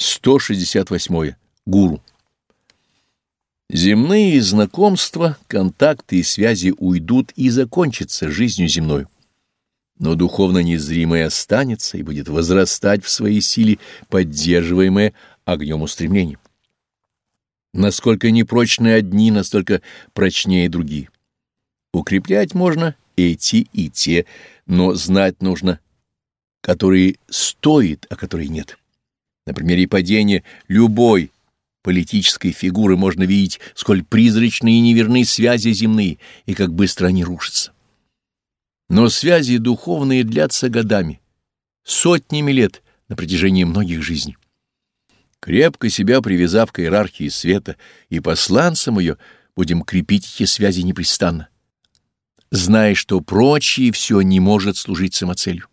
168. Гуру. Земные знакомства, контакты и связи уйдут и закончатся жизнью земной. Но духовно незримое останется и будет возрастать в своей силе, поддерживаемое огнем устремлений. Насколько непрочны одни, настолько прочнее другие. Укреплять можно эти и те, но знать нужно, которые стоит, а которые нет. На примере падения любой политической фигуры можно видеть, сколь призрачные и неверны связи земные, и как быстро они рушатся. Но связи духовные длятся годами, сотнями лет на протяжении многих жизней. Крепко себя привязав к иерархии света и посланцам ее, будем крепить эти связи непрестанно, зная, что прочее все не может служить самоцелью.